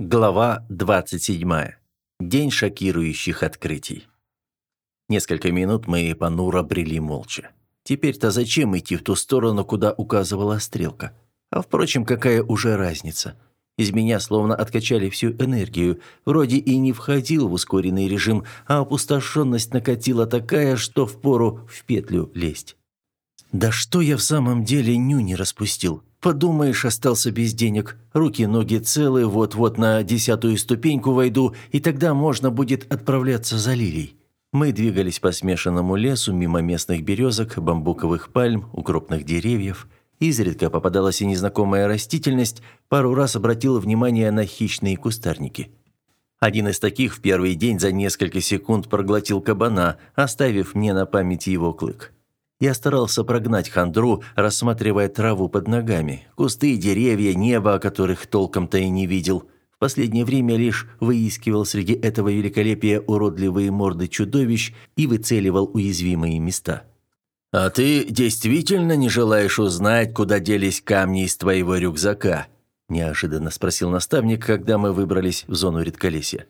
Глава 27. День шокирующих открытий. Несколько минут мы понуро брели молча. Теперь-то зачем идти в ту сторону, куда указывала стрелка? А впрочем, какая уже разница? Из меня словно откачали всю энергию. Вроде и не входил в ускоренный режим, а опустошенность накатила такая, что впору в петлю лезть. Да что я в самом деле ню не распустил? Подумаешь, остался без денег. Руки-ноги целы, вот-вот на десятую ступеньку войду, и тогда можно будет отправляться за лилией. Мы двигались по смешанному лесу мимо местных березок, бамбуковых пальм, укропных деревьев. Изредка попадалась и незнакомая растительность, пару раз обратила внимание на хищные кустарники. Один из таких в первый день за несколько секунд проглотил кабана, оставив мне на память его клык. Я старался прогнать хандру, рассматривая траву под ногами, кусты, деревья, небо, которых толком-то и не видел. В последнее время лишь выискивал среди этого великолепия уродливые морды чудовищ и выцеливал уязвимые места. «А ты действительно не желаешь узнать, куда делись камни из твоего рюкзака?» – неожиданно спросил наставник, когда мы выбрались в зону редколесья.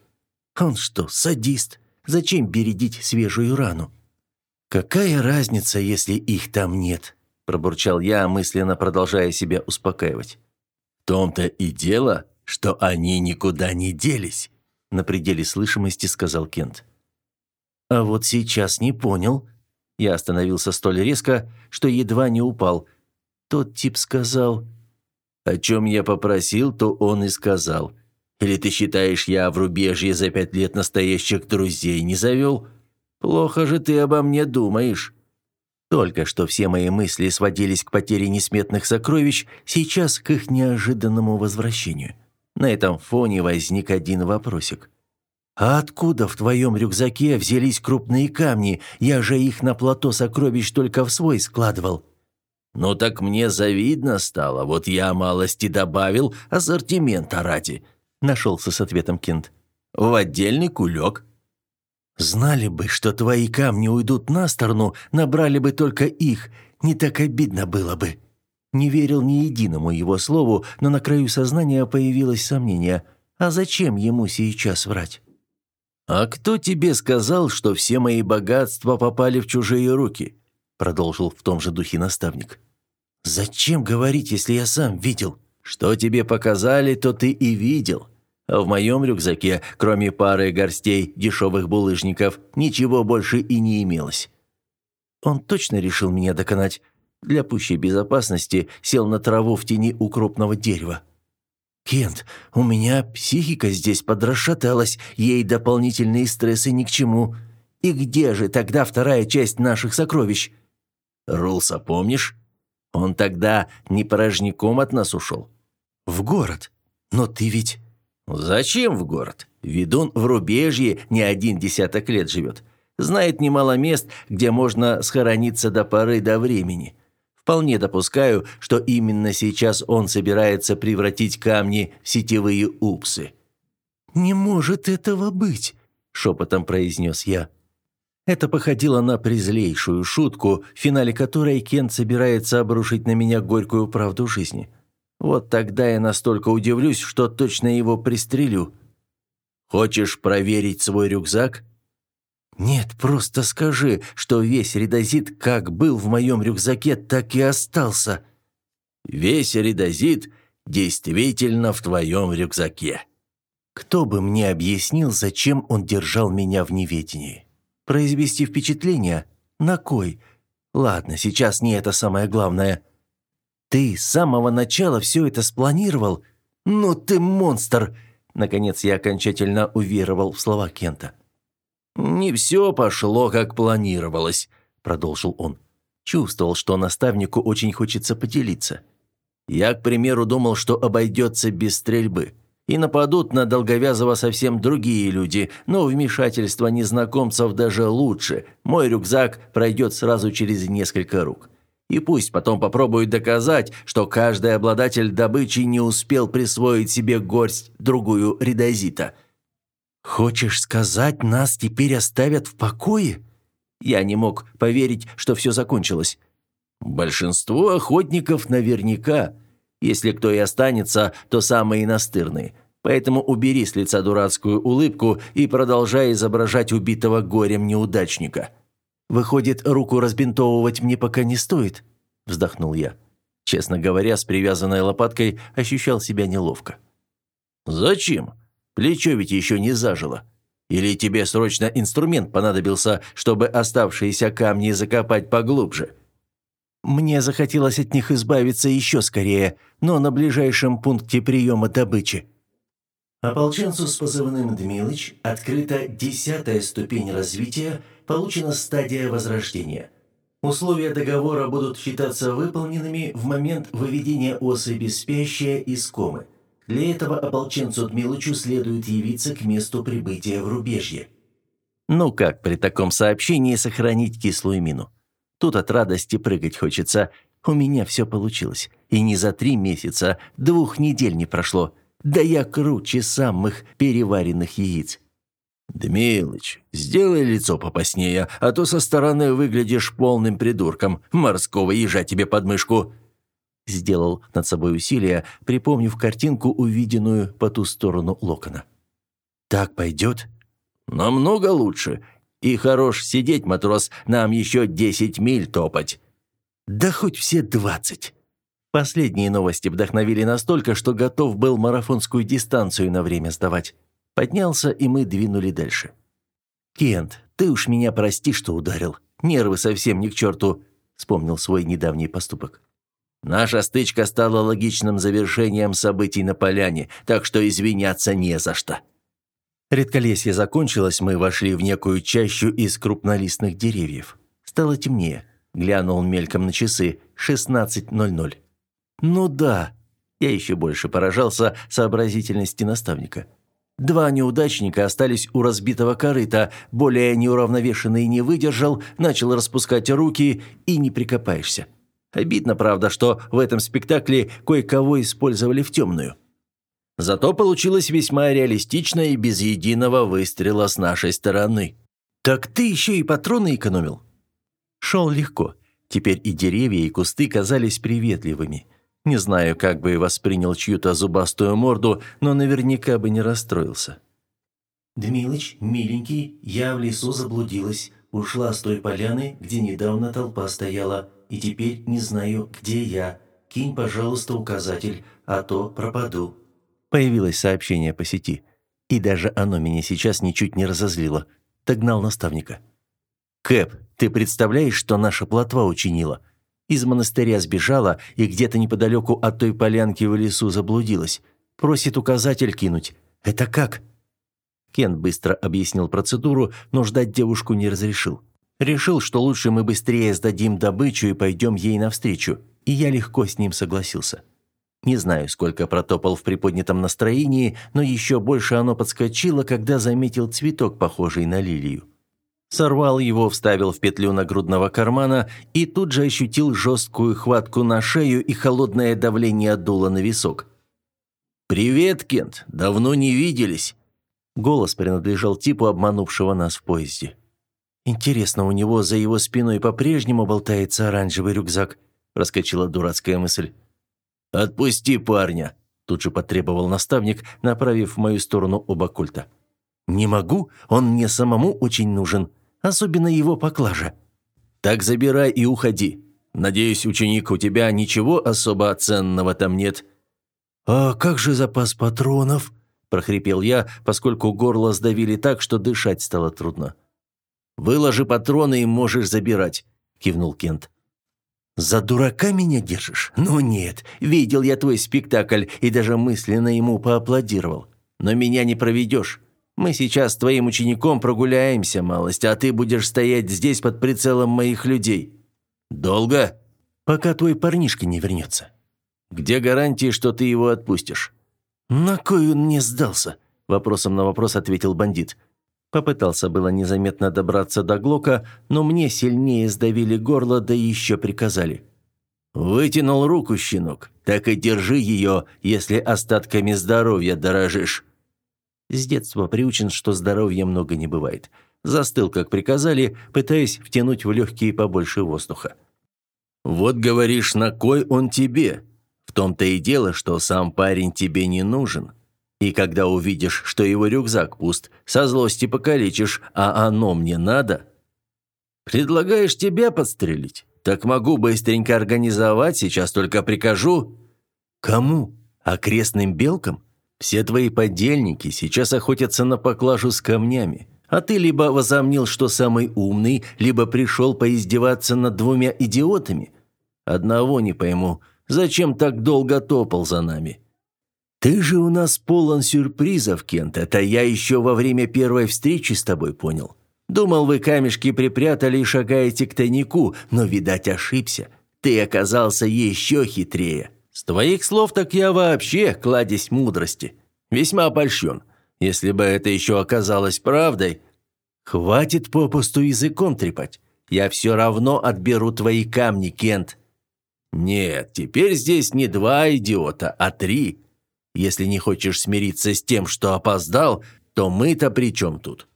«Он что, садист? Зачем бередить свежую рану?» «Какая разница, если их там нет?» – пробурчал я, мысленно продолжая себя успокаивать. «В том-то и дело, что они никуда не делись», – на пределе слышимости сказал Кент. «А вот сейчас не понял». Я остановился столь резко, что едва не упал. Тот тип сказал... «О чем я попросил, то он и сказал. Или ты считаешь, я в рубежье за пять лет настоящих друзей не завел?» Плохо же ты обо мне думаешь». Только что все мои мысли сводились к потере несметных сокровищ, сейчас к их неожиданному возвращению. На этом фоне возник один вопросик. «А откуда в твоем рюкзаке взялись крупные камни? Я же их на плато сокровищ только в свой складывал». «Ну так мне завидно стало, вот я малости добавил ассортимента ради», – нашелся с ответом Кент. «В отдельный кулек». Знали бы, что твои камни уйдут на сторону, набрали бы только их, не так обидно было бы». Не верил ни единому его слову, но на краю сознания появилось сомнение. А зачем ему сейчас врать? «А кто тебе сказал, что все мои богатства попали в чужие руки?» Продолжил в том же духе наставник. «Зачем говорить, если я сам видел?» «Что тебе показали, то ты и видел. А в моем рюкзаке, кроме пары горстей дешевых булыжников, ничего больше и не имелось. Он точно решил меня доконать. Для пущей безопасности сел на траву в тени у крупного дерева. «Кент, у меня психика здесь подрасшаталась, ей дополнительные стрессы ни к чему. И где же тогда вторая часть наших сокровищ?» «Рулса, помнишь? Он тогда не порожняком от нас ушел». «В город. Но ты ведь «Зачем в город? Ведун в рубежье не один десяток лет живет. Знает немало мест, где можно схорониться до поры до времени. Вполне допускаю, что именно сейчас он собирается превратить камни в сетевые упсы». «Не может этого быть», — шепотом произнес я. Это походило на презлейшую шутку, в финале которой Кент собирается обрушить на меня горькую правду жизни. Вот тогда я настолько удивлюсь, что точно его пристрелю. Хочешь проверить свой рюкзак? Нет, просто скажи, что весь редозит как был в моем рюкзаке, так и остался. Весь редозит действительно в твоем рюкзаке. Кто бы мне объяснил, зачем он держал меня в неведении? Произвести впечатление? На кой? Ладно, сейчас не это самое главное. «Ты с самого начала все это спланировал? Ну ты монстр!» Наконец я окончательно уверовал в слова Кента. «Не все пошло, как планировалось», — продолжил он. Чувствовал, что наставнику очень хочется поделиться. «Я, к примеру, думал, что обойдется без стрельбы. И нападут на Долговязого совсем другие люди, но вмешательство незнакомцев даже лучше. Мой рюкзак пройдет сразу через несколько рук. И пусть потом попробуют доказать, что каждый обладатель добычи не успел присвоить себе горсть другую редозита. «Хочешь сказать, нас теперь оставят в покое?» Я не мог поверить, что все закончилось. «Большинство охотников наверняка. Если кто и останется, то самые настырные. Поэтому убери с лица дурацкую улыбку и продолжай изображать убитого горем неудачника. Выходит, руку разбинтовывать мне пока не стоит, вздохнул я. Честно говоря, с привязанной лопаткой ощущал себя неловко. Зачем? Плечо ведь еще не зажило. Или тебе срочно инструмент понадобился, чтобы оставшиеся камни закопать поглубже? Мне захотелось от них избавиться еще скорее, но на ближайшем пункте приема добычи. Ополченцу с позывным «Дмилыч» открыта десятая ступень развития, получена стадия возрождения. Условия договора будут считаться выполненными в момент выведения особи спящая из комы. Для этого ополченцу Дмилычу следует явиться к месту прибытия в рубежье. Ну как при таком сообщении сохранить кислую мину? Тут от радости прыгать хочется. У меня все получилось. И не за три месяца, двух недель не прошло. Да я круче самых переваренных яиц. «Дмилыч, сделай лицо попаснее, а то со стороны выглядишь полным придурком. Морского ежа тебе под мышку!» Сделал над собой усилие, припомнив картинку, увиденную по ту сторону локона. «Так пойдет?» «Намного лучше. И хорош сидеть, матрос, нам еще десять миль топать». «Да хоть все двадцать!» Последние новости вдохновили настолько, что готов был марафонскую дистанцию на время сдавать. Поднялся, и мы двинули дальше. «Кент, ты уж меня прости, что ударил. Нервы совсем не к черту», — вспомнил свой недавний поступок. «Наша стычка стала логичным завершением событий на поляне, так что извиняться не за что». Редколесье закончилось, мы вошли в некую чащу из крупнолистных деревьев. Стало темнее. Глянул мельком на часы. 16.00. Ну да, я еще больше поражался сообразительности наставника. Два неудачника остались у разбитого корыта, более неуравновешенный не выдержал, начал распускать руки и не прикопаешься. Обидно, правда, что в этом спектакле кое-кого использовали в темную. Зато получилось весьма реалистично и без единого выстрела с нашей стороны. «Так ты еще и патроны экономил?» Шел легко. Теперь и деревья, и кусты казались приветливыми. Не знаю, как бы воспринял чью-то зубастую морду, но наверняка бы не расстроился. «Дмилыч, миленький, я в лесу заблудилась, ушла с той поляны, где недавно толпа стояла, и теперь не знаю, где я. Кинь, пожалуйста, указатель, а то пропаду». Появилось сообщение по сети. И даже оно меня сейчас ничуть не разозлило. Догнал наставника. «Кэп, ты представляешь, что наша плотва учинила?» Из монастыря сбежала и где-то неподалеку от той полянки в лесу заблудилась. Просит указатель кинуть. Это как?» Кен быстро объяснил процедуру, но ждать девушку не разрешил. Решил, что лучше мы быстрее сдадим добычу и пойдем ей навстречу, и я легко с ним согласился. Не знаю, сколько протопал в приподнятом настроении, но еще больше оно подскочило, когда заметил цветок, похожий на лилию. Сорвал его, вставил в петлю нагрудного кармана и тут же ощутил жесткую хватку на шею и холодное давление дула на висок. «Привет, Кент! Давно не виделись!» Голос принадлежал типу, обманувшего нас в поезде. «Интересно, у него за его спиной по-прежнему болтается оранжевый рюкзак?» – проскочила дурацкая мысль. «Отпусти парня!» – тут же потребовал наставник, направив в мою сторону оба культа. «Не могу, он мне самому очень нужен», особенно его поклажа. Так забирай и уходи. Надеюсь, ученик, у тебя ничего особо ценного там нет. А как же запас патронов? прохрипел я, поскольку горло сдавили так, что дышать стало трудно. Выложи патроны и можешь забирать, кивнул Кент. «За дурака меня держишь? Ну нет, видел я твой спектакль и даже мысленно ему поаплодировал. Но меня не проведешь. Мы сейчас с твоим учеником прогуляемся малость, а ты будешь стоять здесь под прицелом моих людей. Долго? Пока твой парнишка не вернется. Где гарантии, что ты его отпустишь? На кой он мне сдался? Вопросом на вопрос ответил бандит. Попытался было незаметно добраться до Глока, но мне сильнее сдавили горло, да еще приказали. «Вытянул руку, щенок, так и держи ее, если остатками здоровья дорожишь». С детства приучен, что здоровья много не бывает. Застыл, как приказали, пытаясь втянуть в легкие побольше воздуха. «Вот говоришь, на кой он тебе? В том-то и дело, что сам парень тебе не нужен. И когда увидишь, что его рюкзак пуст, со злости покалечишь, а оно мне надо? Предлагаешь тебя подстрелить? Так могу быстренько организовать, сейчас только прикажу. Кому? Окрестным белкам? Все твои подельники сейчас охотятся на поклажу с камнями. А ты либо возомнил, что самый умный, либо пришел поиздеваться над двумя идиотами. Одного не пойму, зачем так долго топал за нами? Ты же у нас полон сюрпризов, Кент, это я еще во время первой встречи с тобой понял. Думал, вы камешки припрятали и шагаете к тайнику, но, видать, ошибся. Ты оказался еще хитрее. С твоих слов так я вообще кладезь мудрости. Весьма польщен. Если бы это еще оказалось правдой... Хватит попусту языком трепать. Я все равно отберу твои камни, Кент. Нет, теперь здесь не два идиота, а три. Если не хочешь смириться с тем, что опоздал, то мы-то при чем тут?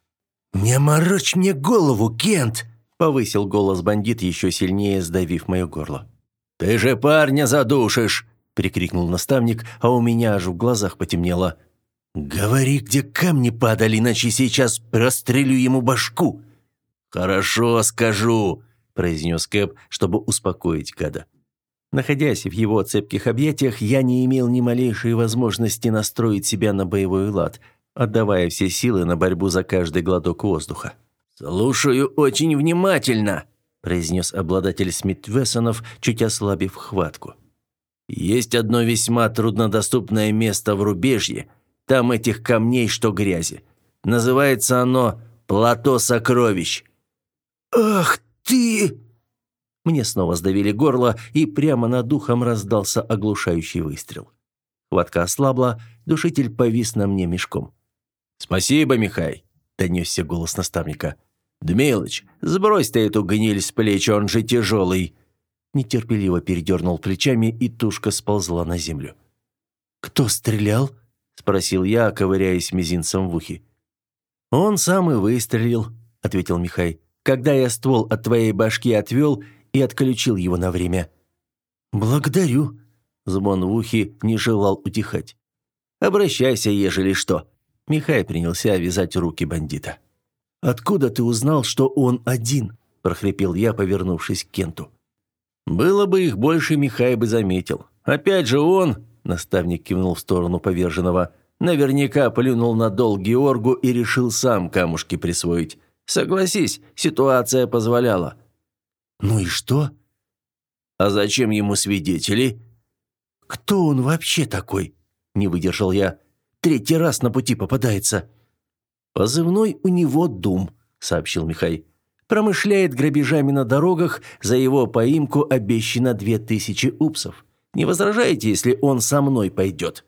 «Не морочь мне голову, Кент!» — повысил голос бандит, еще сильнее сдавив мое горло. «Ты же парня задушишь!» — прикрикнул наставник, а у меня аж в глазах потемнело. «Говори, где камни падали, иначе сейчас прострелю ему башку». «Хорошо, скажу», – произнес Кэп, чтобы успокоить гада. Находясь в его цепких объятиях, я не имел ни малейшей возможности настроить себя на боевой лад, отдавая все силы на борьбу за каждый глоток воздуха. «Слушаю очень внимательно», – произнес обладатель Смит-Вессонов, чуть ослабив хватку. «Есть одно весьма труднодоступное место в рубежье – там этих камней, что грязи. Называется оно «Плато сокровищ». «Ах ты!» Мне снова сдавили горло, и прямо над духом раздался оглушающий выстрел. Хватка ослабла, душитель повис на мне мешком. «Спасибо, Михай!» – донесся голос наставника. «Дмилыч, сбрось ты эту гниль с плеч, он же тяжелый!» Нетерпеливо передернул плечами, и тушка сползла на землю. «Кто стрелял?» спросил я, ковыряясь мизинцем в ухе. Он сам и выстрелил, ответил Михай. Когда я ствол от твоей башки отвел и отключил его на время. Благодарю. Звон в ухе не желал утихать. Обращайся, ежели что. Михай принялся вязать руки бандита. Откуда ты узнал, что он один? прохрипел я, повернувшись к Кенту. Было бы их больше, Михай бы заметил. Опять же он, Наставник кивнул в сторону поверженного. Наверняка плюнул на долгий оргу и решил сам камушки присвоить. Согласись, ситуация позволяла. Ну и что? А зачем ему свидетели? Кто он вообще такой? Не выдержал я. Третий раз на пути попадается. Позывной у него Дум, сообщил Михай. Промышляет грабежами на дорогах, за его поимку обещано две тысячи упсов. Не возражаете, если он со мной пойдет?»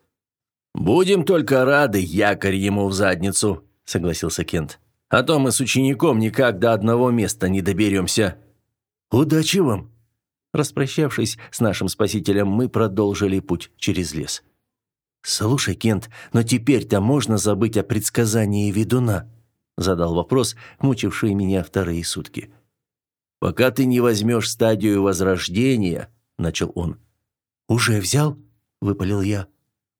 «Будем только рады якорь ему в задницу», — согласился Кент. «А то мы с учеником никак до одного места не доберемся». «Удачи вам!» Распрощавшись с нашим спасителем, мы продолжили путь через лес. «Слушай, Кент, но теперь-то можно забыть о предсказании ведуна?» Задал вопрос, мучивший меня вторые сутки. «Пока ты не возьмешь стадию возрождения», — начал он, — «Уже взял?» – выпалил я.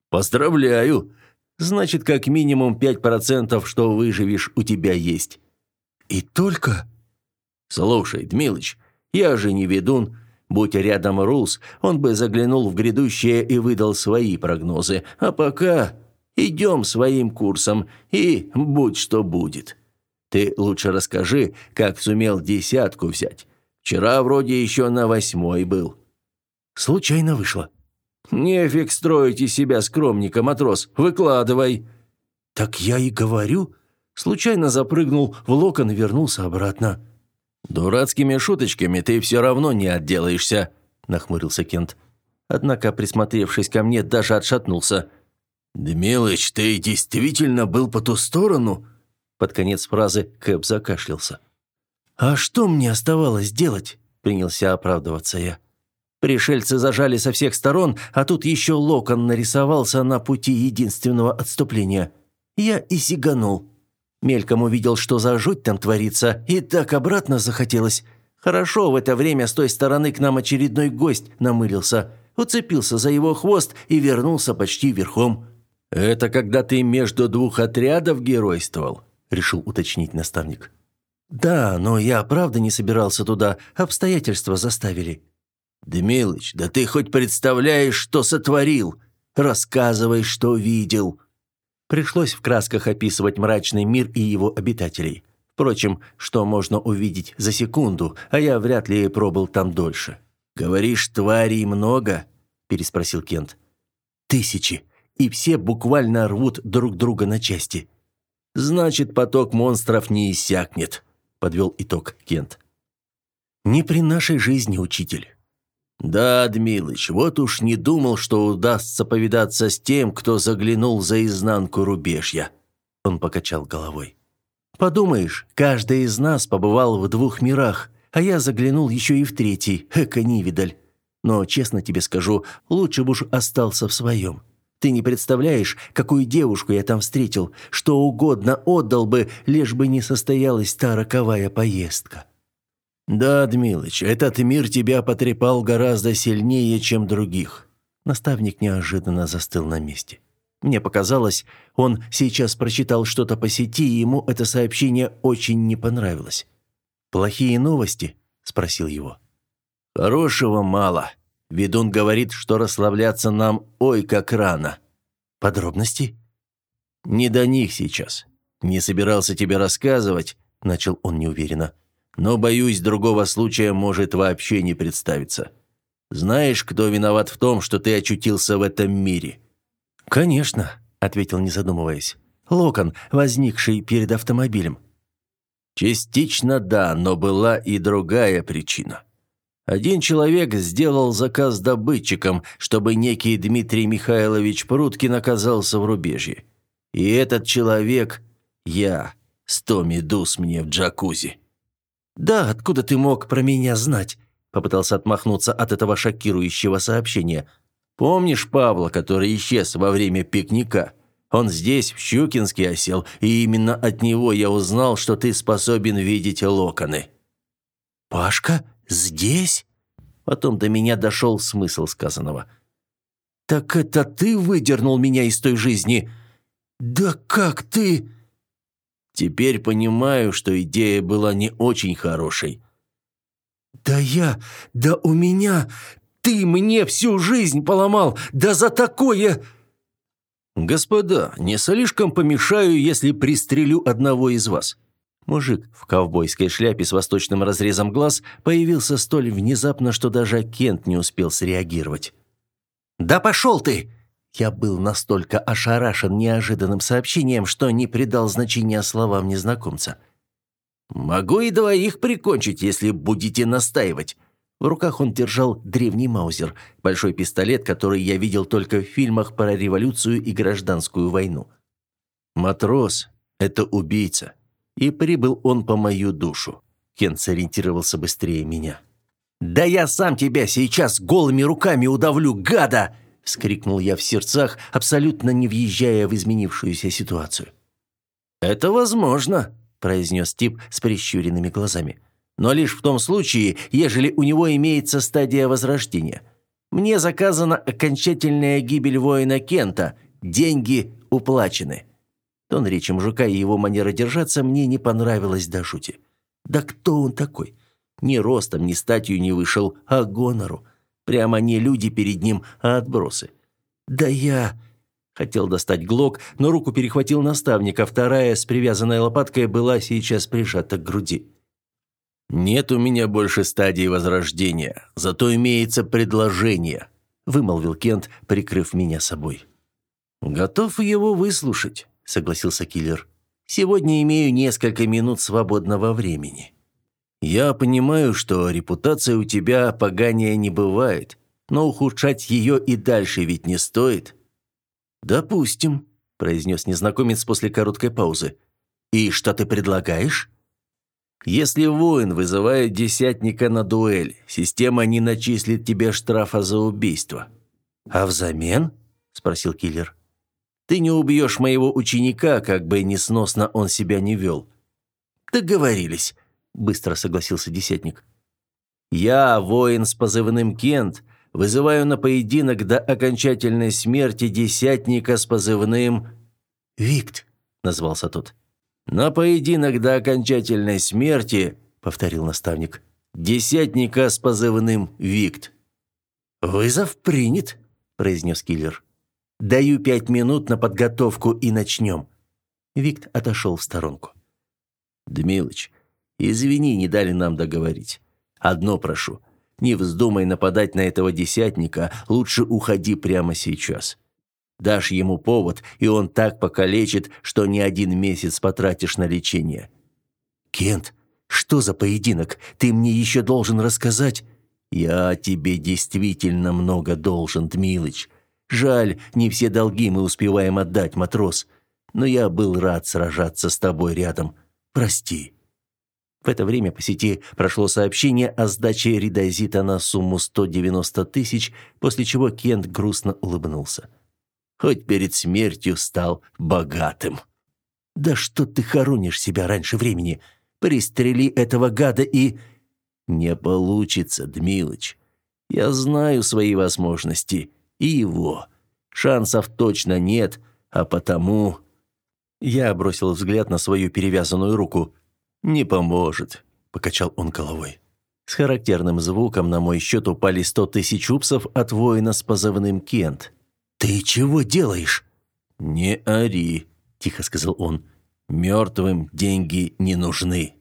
«Поздравляю! Значит, как минимум пять процентов, что выживешь, у тебя есть». «И только?» «Слушай, Дмилыч, я же не ведун. Будь рядом Рулс, он бы заглянул в грядущее и выдал свои прогнозы. А пока идем своим курсом и будь что будет. Ты лучше расскажи, как сумел десятку взять. Вчера вроде еще на восьмой был». Случайно вышло. Нефиг строить из себя скромника, матрос. Выкладывай. Так я и говорю. Случайно запрыгнул в локон и вернулся обратно. Дурацкими шуточками ты все равно не отделаешься, нахмурился Кент. Однако, присмотревшись ко мне, даже отшатнулся. «Дмилыч, ты действительно был по ту сторону?» Под конец фразы Кэп закашлялся. «А что мне оставалось делать?» – принялся оправдываться я. Пришельцы зажали со всех сторон, а тут еще локон нарисовался на пути единственного отступления. Я и сиганул. Мельком увидел, что за жуть там творится, и так обратно захотелось. Хорошо, в это время с той стороны к нам очередной гость намылился. Уцепился за его хвост и вернулся почти верхом. «Это когда ты между двух отрядов геройствовал?» – решил уточнить наставник. «Да, но я правда не собирался туда, обстоятельства заставили». «Дмилыч, да ты хоть представляешь, что сотворил? Рассказывай, что видел». Пришлось в красках описывать мрачный мир и его обитателей. Впрочем, что можно увидеть за секунду, а я вряд ли пробыл там дольше. «Говоришь, тварей много?» – переспросил Кент. «Тысячи, и все буквально рвут друг друга на части». «Значит, поток монстров не иссякнет», – подвел итог Кент. «Не при нашей жизни, учитель». «Да, Дмилыч, вот уж не думал, что удастся повидаться с тем, кто заглянул за изнанку рубежья». Он покачал головой. «Подумаешь, каждый из нас побывал в двух мирах, а я заглянул еще и в третий, эко невидаль. Но, честно тебе скажу, лучше бы уж остался в своем. Ты не представляешь, какую девушку я там встретил, что угодно отдал бы, лишь бы не состоялась та роковая поездка». «Да, Дмилыч, этот мир тебя потрепал гораздо сильнее, чем других». Наставник неожиданно застыл на месте. Мне показалось, он сейчас прочитал что-то по сети, и ему это сообщение очень не понравилось. «Плохие новости?» – спросил его. «Хорошего мало. Ведун говорит, что расслабляться нам ой как рано». «Подробности?» «Не до них сейчас. Не собирался тебе рассказывать», – начал он неуверенно но, боюсь, другого случая может вообще не представиться. Знаешь, кто виноват в том, что ты очутился в этом мире?» «Конечно», — ответил, не задумываясь. «Локон, возникший перед автомобилем». «Частично да, но была и другая причина. Один человек сделал заказ добытчикам, чтобы некий Дмитрий Михайлович Пруткин оказался в рубежье. И этот человек — я, сто медуз мне в джакузи». «Да, откуда ты мог про меня знать?» Попытался отмахнуться от этого шокирующего сообщения. «Помнишь Павла, который исчез во время пикника? Он здесь, в Щукинске осел, и именно от него я узнал, что ты способен видеть локоны». «Пашка? Здесь?» Потом до меня дошел смысл сказанного. «Так это ты выдернул меня из той жизни?» «Да как ты...» Теперь понимаю, что идея была не очень хорошей. «Да я... Да у меня... Ты мне всю жизнь поломал! Да за такое...» «Господа, не слишком помешаю, если пристрелю одного из вас». Мужик в ковбойской шляпе с восточным разрезом глаз появился столь внезапно, что даже Кент не успел среагировать. «Да пошел ты!» Я был настолько ошарашен неожиданным сообщением, что не придал значения словам незнакомца. «Могу и двоих прикончить, если будете настаивать». В руках он держал древний маузер, большой пистолет, который я видел только в фильмах про революцию и гражданскую войну. «Матрос — это убийца, и прибыл он по мою душу». Кен сориентировался быстрее меня. «Да я сам тебя сейчас голыми руками удавлю, гада!» – вскрикнул я в сердцах, абсолютно не въезжая в изменившуюся ситуацию. «Это возможно», – произнес тип с прищуренными глазами. «Но лишь в том случае, ежели у него имеется стадия возрождения. Мне заказана окончательная гибель воина Кента. Деньги уплачены». Тон речи мужика и его манера держаться мне не понравилось до жути. «Да кто он такой? Ни ростом, ни статью не вышел, а гонору. Прямо не люди перед ним, а отбросы. «Да я...» Хотел достать глок, но руку перехватил наставник, а вторая с привязанной лопаткой была сейчас прижата к груди. «Нет у меня больше стадии возрождения, зато имеется предложение», вымолвил Кент, прикрыв меня собой. «Готов его выслушать», — согласился киллер. «Сегодня имею несколько минут свободного времени». «Я понимаю, что репутация у тебя поганее не бывает, но ухудшать ее и дальше ведь не стоит». «Допустим», – произнес незнакомец после короткой паузы. «И что ты предлагаешь?» «Если воин вызывает десятника на дуэль, система не начислит тебе штрафа за убийство». «А взамен?» – спросил киллер. «Ты не убьешь моего ученика, как бы несносно он себя не вел». «Договорились», – быстро согласился десятник. «Я, воин с позывным Кент, вызываю на поединок до окончательной смерти десятника с позывным «Викт», — назвался тот. «На поединок до окончательной смерти», — повторил наставник, — «десятника с позывным Викт». «Вызов принят», — произнес киллер. «Даю пять минут на подготовку и начнем». Викт отошел в сторонку. «Дмилыч, извини, не дали нам договорить. Одно прошу, не вздумай нападать на этого десятника, лучше уходи прямо сейчас. Дашь ему повод, и он так покалечит, что не один месяц потратишь на лечение». «Кент, что за поединок? Ты мне еще должен рассказать?» «Я тебе действительно много должен, Дмилыч. Жаль, не все долги мы успеваем отдать, матрос. Но я был рад сражаться с тобой рядом. Прости». В это время по сети прошло сообщение о сдаче редозита на сумму 190 тысяч, после чего Кент грустно улыбнулся. Хоть перед смертью стал богатым. «Да что ты хоронишь себя раньше времени? Пристрели этого гада и...» «Не получится, Дмилыч. Я знаю свои возможности. И его. Шансов точно нет, а потому...» Я бросил взгляд на свою перевязанную руку. «Не поможет», — покачал он головой. С характерным звуком на мой счет упали сто тысяч упсов от воина с позывным «Кент». «Ты чего делаешь?» «Не ори», — тихо сказал он. «Мертвым деньги не нужны».